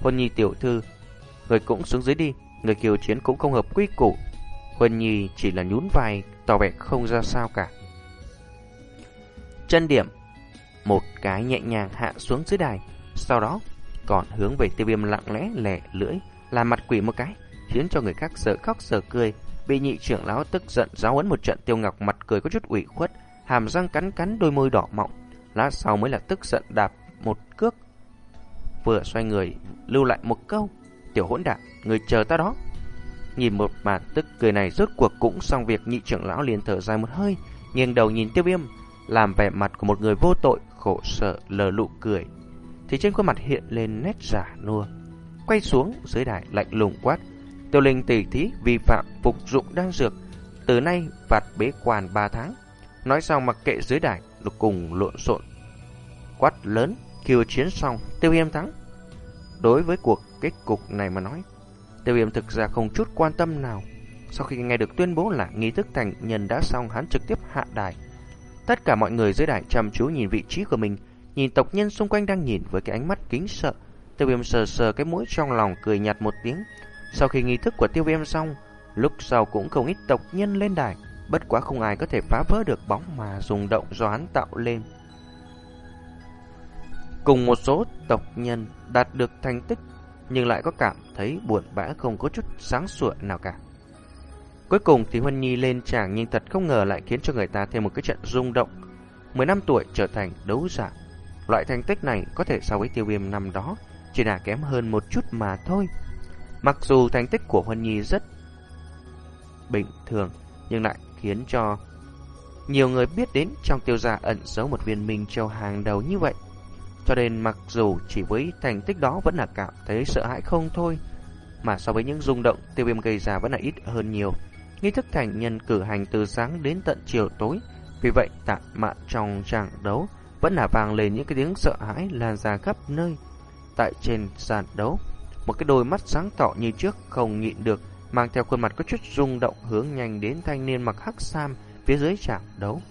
"Huân Nhi tiểu thư, người cũng xuống dưới đi, người kiều chiến cũng không hợp quy củ." Huân Nhi chỉ là nhún vai, tỏ vẻ không ra sao cả. Chân điểm một cái nhẹ nhàng hạ xuống dưới đài, sau đó còn hướng về tiêu viêm lặng lẽ lẻ lưỡi, làm mặt quỷ một cái, khiến cho người khác sợ khóc sợ cười. Bị nhị trưởng lão tức giận giáo huấn một trận tiêu ngọc mặt cười có chút ủy khuất, hàm răng cắn cắn đôi môi đỏ mọng. Lát sau mới là tức giận đạp một cước. Vừa xoay người, lưu lại một câu. Tiểu hỗn đản, người chờ ta đó. Nhìn một màn tức cười này rốt cuộc cũng xong việc nhị trưởng lão liền thở dài một hơi, nghiêng đầu nhìn tiêu viêm, làm vẻ mặt của một người vô tội, khổ sở lờ lụ cười. Thì trên khuôn mặt hiện lên nét giả nua. Quay xuống dưới đài lạnh lùng quát. Tiêu linh tỷ thí vi phạm phục dụng đan dược. Từ nay phạt bế quan 3 tháng. Nói xong mặc kệ dưới đài được cùng lộn xộn. Quát lớn, kiều chiến xong, tiêu viêm thắng. Đối với cuộc kết cục này mà nói, tiêu viêm thực ra không chút quan tâm nào. Sau khi nghe được tuyên bố là nghi thức thành nhân đã xong hắn trực tiếp hạ đài. Tất cả mọi người dưới đài chăm chú nhìn vị trí của mình, nhìn tộc nhân xung quanh đang nhìn với cái ánh mắt kính sợ. Tiêu viêm sờ sờ cái mũi trong lòng cười nhạt một tiếng. Sau khi nghi thức của tiêu viêm xong, lúc sau cũng không ít tộc nhân lên đài, bất quá không ai có thể phá vỡ được bóng mà dùng động do hắn tạo lên. Cùng một số tộc nhân đạt được thành tích, nhưng lại có cảm thấy buồn bã không có chút sáng sủa nào cả. Cuối cùng thì Huân Nhi lên tràng nhưng thật không ngờ lại khiến cho người ta thêm một cái trận rung động. 10 năm tuổi trở thành đấu giả. Loại thành tích này có thể so với tiêu viêm năm đó, chỉ là kém hơn một chút mà thôi. Mặc dù thành tích của Huân Nhi rất bình thường, nhưng lại khiến cho nhiều người biết đến trong tiêu gia ẩn giấu một viên minh châu hàng đầu như vậy. Cho nên mặc dù chỉ với thành tích đó vẫn là cảm thấy sợ hãi không thôi, mà so với những rung động tiêu viêm gây ra vẫn là ít hơn nhiều. Nghi thức thành nhân cử hành từ sáng đến tận chiều tối, vì vậy tạm mạn trong trạng đấu vẫn là vang lên những cái tiếng sợ hãi lan ra khắp nơi. Tại trên sàn đấu, một cái đôi mắt sáng tỏ như trước không nhịn được, mang theo khuôn mặt có chút rung động hướng nhanh đến thanh niên mặc hắc sam phía dưới trạm đấu.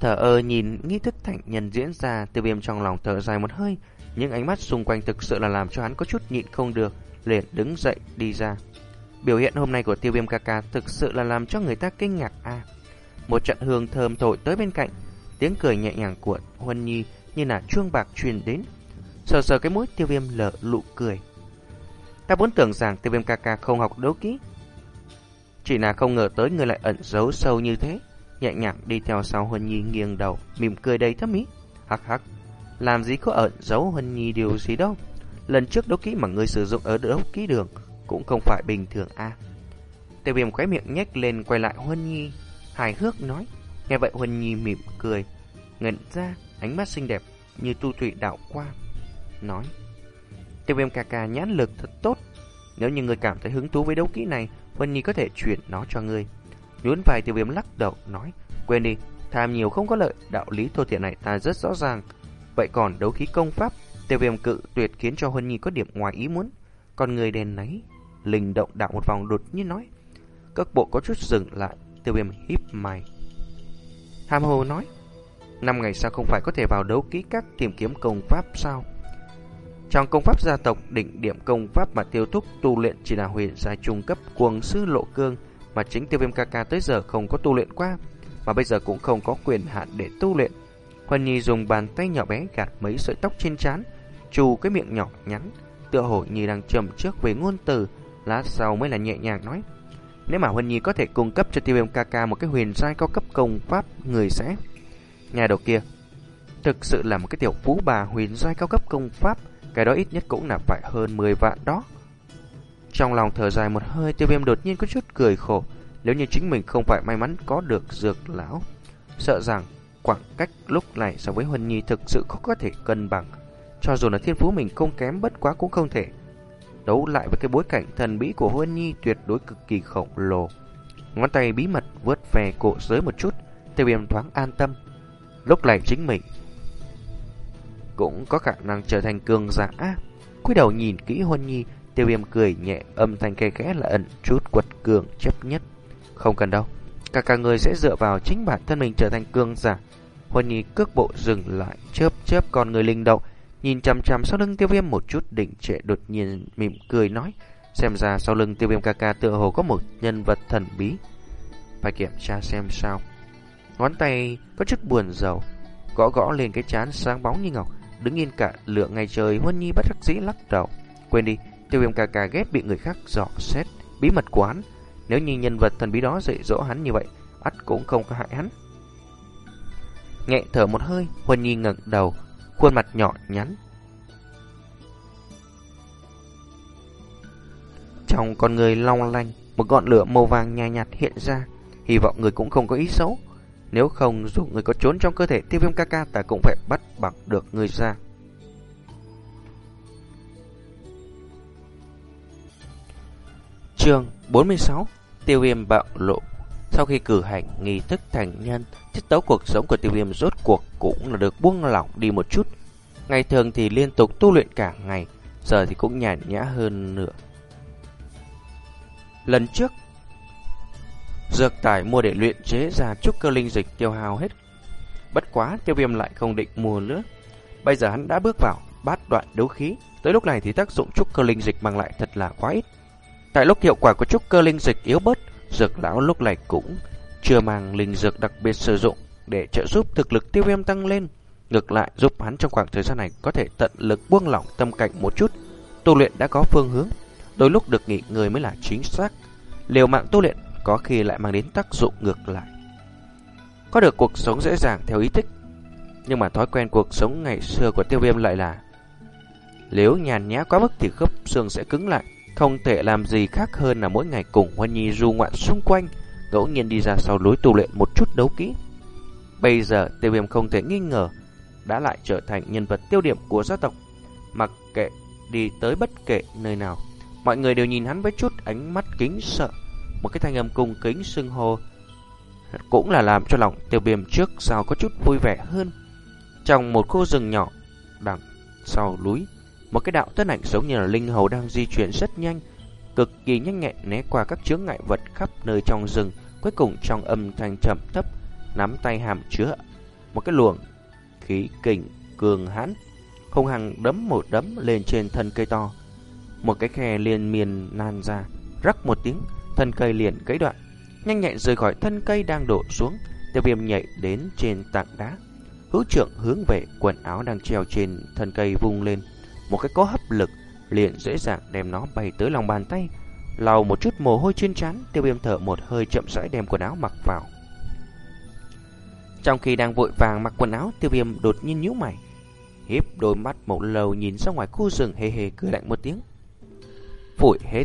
Thở ơ nhìn nghi thức thạnh nhân diễn ra, tiêu viêm trong lòng thở dài một hơi, những ánh mắt xung quanh thực sự là làm cho hắn có chút nhịn không được, liền đứng dậy đi ra. Biểu hiện hôm nay của tiêu viêm ca ca thực sự là làm cho người ta kinh ngạc a. một trận hương thơm thổi tới bên cạnh, tiếng cười nhẹ nhàng của Huân Nhi như là chuông bạc truyền đến. Sờ sờ cái mũi tiêu viêm lở lụ cười. Ta vốn tưởng rằng tiêu viêm ca ca không học đấu kỹ. Chỉ là không ngờ tới người lại ẩn giấu sâu như thế. Nhẹ nhàng đi theo sau Huân Nhi nghiêng đầu, mỉm cười đầy thấp ý. Hắc hắc, làm gì có ẩn giấu Huân Nhi điều gì đâu. Lần trước đấu kỹ mà người sử dụng ở đấu kỹ đường cũng không phải bình thường a. Tiêu viêm khóe miệng nhếch lên quay lại Huân Nhi, hài hước nói. Nghe vậy Huân Nhi mỉm cười, ngẩn ra, ánh mắt xinh đẹp như tu thủy đạo qua. Nói, tiêu viêm ca ca nhãn lực thật tốt. Nếu như người cảm thấy hứng thú với đấu kỹ này, Huân Nhi có thể chuyển nó cho ngươi. Nhún vai tiêu viêm lắc đầu, nói, quên đi, tham nhiều không có lợi, đạo lý thô thiện này ta rất rõ ràng. Vậy còn đấu khí công pháp, tiêu viêm cự tuyệt khiến cho Huân Nhi có điểm ngoài ý muốn. Còn người đèn nấy Linh động đạo một vòng đột nhiên nói. Các bộ có chút dừng lại, tiêu viêm híp mày. Hàm hồ nói. Năm ngày sau không phải có thể vào đấu kỹ các tìm kiếm công pháp sao? Trong công pháp gia tộc, định điểm công pháp mà tiêu thúc tu luyện chỉ là huyền giai trung cấp cuồng sư lộ cương mà chính tiêu viêm ca ca tới giờ không có tu luyện qua, mà bây giờ cũng không có quyền hạn để tu luyện. Huân Nhi dùng bàn tay nhỏ bé gạt mấy sợi tóc trên trán, trù cái miệng nhỏ nhắn, tựa hồ như đang trầm trước về ngôn từ, Lát sau mới là nhẹ nhàng nói Nếu mà Huân Nhi có thể cung cấp cho tiêu viêm ca ca Một cái huyền giai cao cấp công pháp Người sẽ Nhà đầu kia Thực sự là một cái tiểu phú bà huyền giai cao cấp công pháp Cái đó ít nhất cũng là phải hơn 10 vạn đó Trong lòng thở dài một hơi Tiêu viêm đột nhiên có chút cười khổ Nếu như chính mình không phải may mắn có được dược lão Sợ rằng khoảng cách lúc này so với Huân Nhi thực sự khó có thể cân bằng Cho dù là thiên phú mình không kém bất quá cũng không thể đấu lại với cái bối cảnh thần bí của Huân Nhi tuyệt đối cực kỳ khổng lồ. Ngón tay bí mật vớt về cổ giới một chút, tiêu viêm thoáng an tâm. Lúc này chính mình cũng có khả năng trở thành cường giả. cúi đầu nhìn kỹ Huân Nhi, Tiêu viêm cười nhẹ âm thanh khe khẽ là ẩn chút quật cường chấp nhất. Không cần đâu. Cả cả người sẽ dựa vào chính bản thân mình trở thành cường giả. Huân Nhi cước bộ dừng lại, chớp chớp con người linh động, nhìn chằm chằm sau lưng tiêu viêm một chút định trệ đột nhiên mỉm cười nói. Xem ra sau lưng tiêu viêm ca ca tựa hồ có một nhân vật thần bí. Phải kiểm tra xem sao. Ngón tay có chút buồn rầu, gõ gõ lên cái chán sáng bóng như ngọc, đứng yên cả lượng ngày trời Huân Nhi bất đắc dĩ lắc đầu. Quên đi, tiêu viêm ca ca ghét bị người khác dò xét, bí mật quán. Nếu như nhân vật thần bí đó dạy dỗ hắn như vậy, ắt cũng không có hại hắn. Nhẹ thở một hơi, Huân Nhi ngẩng đầu, khuôn mặt nhỏ nhắn. Trong con người long lanh, một ngọn lửa màu vàng nhạt nhạt hiện ra, hy vọng người cũng không có ý xấu. Nếu không, dù người có trốn trong cơ thể tiêu viêm ca ca ta cũng phải bắt bằng được người ra. Chương 46 Tiêu viêm bạo lộ Sau khi cử hành nghi thức thành nhân, tiết tấu cuộc sống của tiêu viêm rốt cuộc cũng là được buông lỏng đi một chút. Ngày thường thì liên tục tu luyện cả ngày, giờ thì cũng nhàn nhã hơn nữa. Lần trước, dược tài mua để luyện chế ra chút cơ linh dịch tiêu hao hết. Bất quá, tiêu viêm lại không định mua nữa. Bây giờ hắn đã bước vào bát đoạn đấu khí. Tới lúc này thì tác dụng chút cơ linh dịch mang lại thật là quá ít. Tại lúc hiệu quả của chút cơ linh dịch yếu bớt, dược lão lúc này cũng chưa mang linh dược đặc biệt sử dụng để trợ giúp thực lực tiêu viêm tăng lên. Ngược lại giúp hắn trong khoảng thời gian này có thể tận lực buông lỏng tâm cảnh một chút. Tu luyện đã có phương hướng, đôi lúc được nghỉ người mới là chính xác. Liều mạng tu luyện có khi lại mang đến tác dụng ngược lại. Có được cuộc sống dễ dàng theo ý thích, nhưng mà thói quen cuộc sống ngày xưa của tiêu viêm lại là nếu nhàn nhã quá mức thì khớp xương sẽ cứng lại, không thể làm gì khác hơn là mỗi ngày cùng Hoa Nhi du ngoạn xung quanh, ngẫu nhiên đi ra sau lối tu luyện một chút đấu kỹ. Bây giờ tiêu viêm không thể nghi ngờ đã lại trở thành nhân vật tiêu điểm của gia tộc, mặc kệ đi tới bất kể nơi nào. Mọi người đều nhìn hắn với chút ánh mắt kính sợ, một cái thanh âm cung kính xưng hô cũng là làm cho lòng tiêu viêm trước sau có chút vui vẻ hơn. Trong một khu rừng nhỏ đằng sau núi, một cái đạo thân ảnh giống như là linh hầu đang di chuyển rất nhanh, cực kỳ nhanh nhẹn né qua các chướng ngại vật khắp nơi trong rừng, cuối cùng trong âm thanh trầm thấp, nắm tay hàm chứa một cái luồng khí kình cường hãn, hung hăng đấm một đấm lên trên thân cây to. Một cái khe liên miên nan ra, rắc một tiếng, thân cây liền gãy đoạn, nhanh nhẹn rời khỏi thân cây đang đổ xuống, tiêu viêm nhảy đến trên tảng đá. Hữu trưởng hướng về quần áo đang treo trên thân cây vung lên, một cái có hấp lực liền dễ dàng đem nó bay tới lòng bàn tay. Lau một chút mồ hôi trên trán, tiêu viêm thở một hơi chậm rãi đem quần áo mặc vào. Trong khi đang vội vàng mặc quần áo, tiêu viêm đột nhiên nhíu mày. Hiếp đôi mắt mộng lầu nhìn ra ngoài khu rừng hề hề cười lạnh một tiếng. Phủi hết.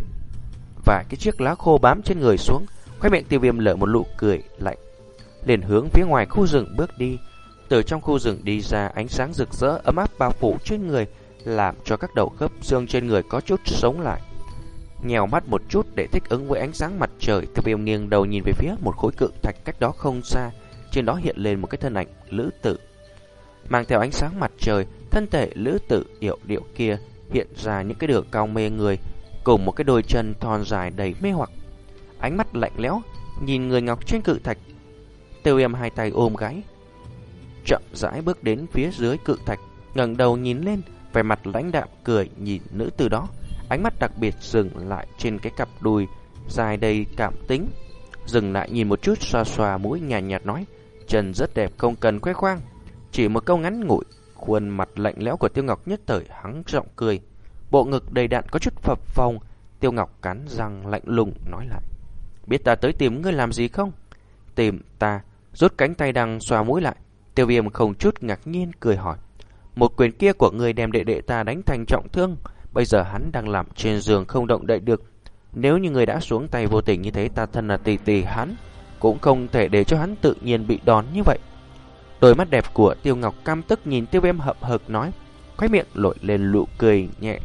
Và cái chiếc lá khô bám trên người xuống, khoe miệng tiêu viêm lở một nụ cười lạnh. Liền hướng phía ngoài khu rừng bước đi. Từ trong khu rừng đi ra ánh sáng rực rỡ ấm áp bao phủ trên người, làm cho các đầu khớp xương trên người có chút sống lại. Nhèo mắt một chút để thích ứng với ánh sáng mặt trời, tiêu viêm nghiêng đầu nhìn về phía một khối cự thạch cách đó không xa, trên đó hiện lên một cái thân ảnh lữ tử. Mang theo ánh sáng mặt trời, thân thể lữ tử điệu điệu kia hiện ra những cái đường cao mê người, cùng một cái đôi chân thon dài đầy mê hoặc. Ánh mắt lạnh lẽo, nhìn người ngọc trên cự thạch. Tiêu viêm hai tay ôm gáy, chậm rãi bước đến phía dưới cự thạch, ngẩng đầu nhìn lên, vẻ mặt lãnh đạm cười nhìn nữ tử đó, ánh mắt đặc biệt dừng lại trên cái cặp đùi dài đầy cảm tính. Dừng lại nhìn một chút xoa xoa mũi nhàn nhạt, nhạt nói, chân rất đẹp không cần khoe khoang. Chỉ một câu ngắn ngủi, khuôn mặt lạnh lẽo của Tiêu Ngọc nhất thời hắng giọng cười. Bộ ngực đầy đạn có chút phập phồng, Tiêu Ngọc cắn răng lạnh lùng nói lại. Biết ta tới tìm ngươi làm gì không? Tìm ta, rút cánh tay đang xoa mũi lại. Tiêu viêm không chút ngạc nhiên cười hỏi. Một quyền kia của ngươi đem đệ đệ ta đánh thành trọng thương. Bây giờ hắn đang nằm trên giường không động đậy được. Nếu như người đã xuống tay vô tình như thế ta thân là tỷ tỷ hắn. Cũng không thể để cho hắn tự nhiên bị đón như vậy. Đôi mắt đẹp của Tiêu Ngọc cam tức nhìn Tiêu Viêm hậm hực nói. khói miệng lội lên lụ cười nhẹ.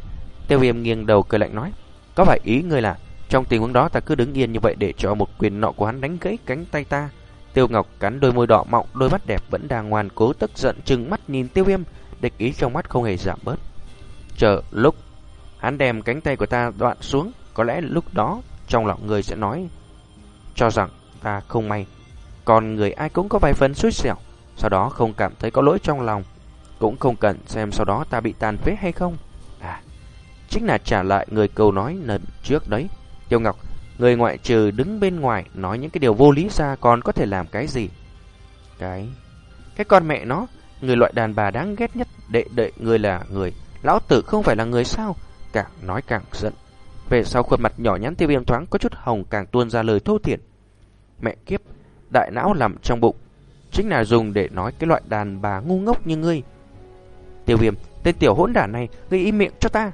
Tiêu Viêm nghiêng đầu cười lạnh nói. Có phải ý người là trong tình huống đó ta cứ đứng yên như vậy để cho một quyền nọ của hắn đánh gãy cánh tay ta. Tiêu Ngọc cắn đôi môi đỏ mọng, đôi mắt đẹp vẫn đang ngoan cố tức giận trừng mắt nhìn Tiêu Viêm, địch ý trong mắt không hề giảm bớt. Chờ lúc Hắn đem cánh tay của ta đoạn xuống, có lẽ lúc đó trong lòng người sẽ nói cho rằng ta không may. Còn người ai cũng có vài phần xui xẻo, sau đó không cảm thấy có lỗi trong lòng, cũng không cần xem sau đó ta bị tàn phế hay không. Chính là trả lại người câu nói lần trước đấy. Tiêu Ngọc, người ngoại trừ đứng bên ngoài nói những cái điều vô lý ra còn có thể làm cái gì? Cái... Cái con mẹ nó, người loại đàn bà đáng ghét nhất, đệ đệ người là người, lão tử không phải là người sao? Càng nói càng giận. Về sau khuôn mặt nhỏ nhắn tiêu viêm thoáng có chút hồng càng tuôn ra lời thô thiển. Mẹ kiếp, đại não nằm trong bụng, chính là dùng để nói cái loại đàn bà ngu ngốc như ngươi. Tiêu viêm, tên tiểu hỗn đản này, ngươi im miệng cho ta.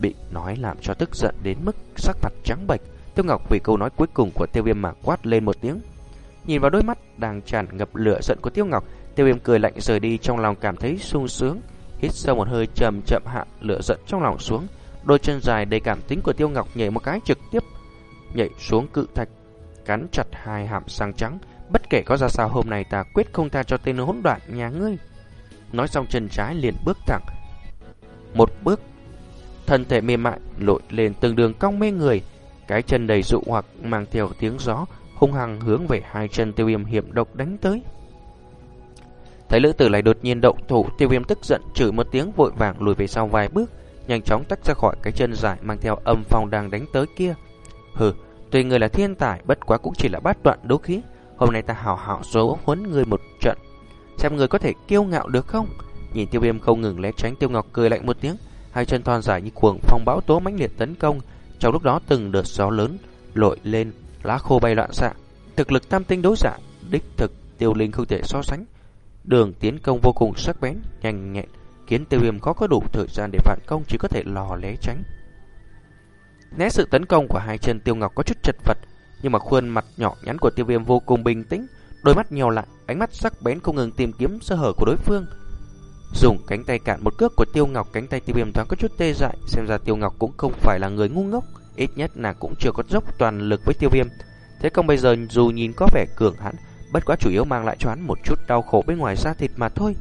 Bị nói làm cho tức giận đến mức sắc mặt trắng bệch. Tiêu Ngọc vì câu nói cuối cùng của tiêu viêm mà quát lên một tiếng. Nhìn vào đôi mắt đang tràn ngập lửa giận của Tiêu Ngọc, Tiêu viêm cười lạnh rời đi trong lòng cảm thấy sung sướng. Hít sâu một hơi chậm chậm hạ lửa giận trong lòng xuống. Đôi chân dài đầy cảm tính của Tiêu Ngọc nhảy một cái trực tiếp nhảy xuống cự thạch, cắn chặt hai hàm răng trắng. Bất kể có ra sao hôm nay ta quyết không tha cho tên hỗn đoạn nhà ngươi. Nói xong chân trái liền bước thẳng. Một bước, thân thể mềm mại lội lên từng đường cong mê người, cái chân đầy dụ hoặc mang theo tiếng gió hung hăng hướng về hai chân tiêu viêm hiểm độc đánh tới. Thấy lữ tử này đột nhiên động thủ, tiêu viêm tức giận chửi một tiếng vội vàng lùi về sau vài bước, nhanh chóng tách ra khỏi cái chân dài mang theo âm phong đang đánh tới kia. Hừ, tuy người là thiên tài, bất quá cũng chỉ là bát đoạn đấu khí. Hôm nay ta hào hảo số huấn người một trận, xem người có thể kiêu ngạo được không? Nhìn tiêu viêm không ngừng lé tránh tiêu ngọc cười lạnh một tiếng, hai chân thon dài như cuồng phong bão tố mãnh liệt tấn công. Trong lúc đó từng đợt gió lớn lội lên, lá khô bay loạn xạ. Thực lực tam tinh đấu giả, đích thực tiêu linh không thể so sánh. Đường tiến công vô cùng sắc bén, nhanh nhẹn, khiến tiêu viêm khó có đủ thời gian để phản công chỉ có thể lò lé tránh. Né sự tấn công của hai chân tiêu ngọc có chút chật vật, nhưng mà khuôn mặt nhỏ nhắn của tiêu viêm vô cùng bình tĩnh, đôi mắt nhèo lại, ánh mắt sắc bén không ngừng tìm kiếm sơ hở của đối phương. Dùng cánh tay cản một cước của tiêu ngọc, cánh tay tiêu viêm thoáng có chút tê dại, xem ra tiêu ngọc cũng không phải là người ngu ngốc, ít nhất là cũng chưa có dốc toàn lực với tiêu viêm. Thế công bây giờ dù nhìn có vẻ cường hãn, bất quá chủ yếu mang lại cho hắn một chút đau khổ bên ngoài da thịt mà thôi.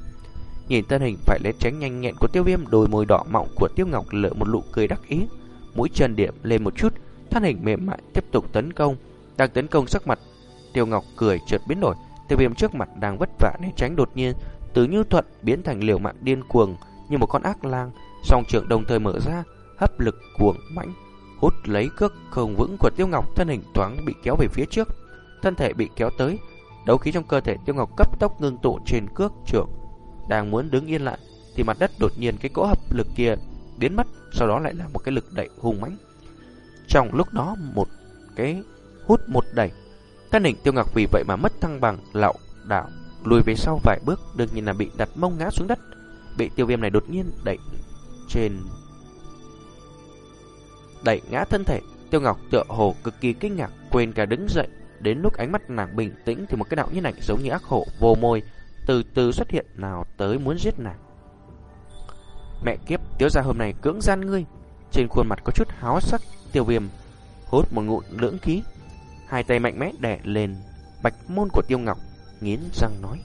Nhìn thân hình phải lết tránh nhanh nhẹn của tiêu viêm đôi môi đỏ mọng của tiêu ngọc lỡ một nụ cười đắc ý. Mũi chân điểm lên một chút, thân hình mềm mại tiếp tục tấn công. Đang tấn công sắc mặt, tiêu ngọc cười chợt biến đổi. Tiêu viêm trước mặt đang vất vả né tránh đột nhiên, từ như thuận biến thành liều mạng điên cuồng như một con ác lang. Song trường đồng thời mở ra, hấp lực cuồng mãnh, hút lấy cước không vững của tiêu ngọc thân hình thoáng bị kéo về phía trước. Thân thể bị kéo tới, đấu khí trong cơ thể tiêu ngọc cấp tốc ngưng tụ trên cước trưởng đang muốn đứng yên lại thì mặt đất đột nhiên cái cỗ hấp lực kia biến mất, sau đó lại là một cái lực đẩy hung mãnh. Trong lúc đó một cái hút một đẩy, thân hình Tiêu Ngọc vì vậy mà mất thăng bằng, lạo đảo lùi về sau vài bước, đương nhiên là bị đặt mông ngã xuống đất, bị Tiêu Viêm này đột nhiên đẩy trên đẩy ngã thân thể. Tiêu Ngọc tựa hồ cực kỳ kinh ngạc, quên cả đứng dậy. Đến lúc ánh mắt nàng bình tĩnh thì một cái đạo như này giống như ác hổ vô môi từ từ xuất hiện nào tới muốn giết nàng. Mẹ kiếp, tiêu gia hôm nay cưỡng gian ngươi. Trên khuôn mặt có chút háo sắc, tiêu viêm hốt một ngụm lưỡng khí. Hai tay mạnh mẽ đè lên bạch môn của tiêu ngọc, nghiến răng nói.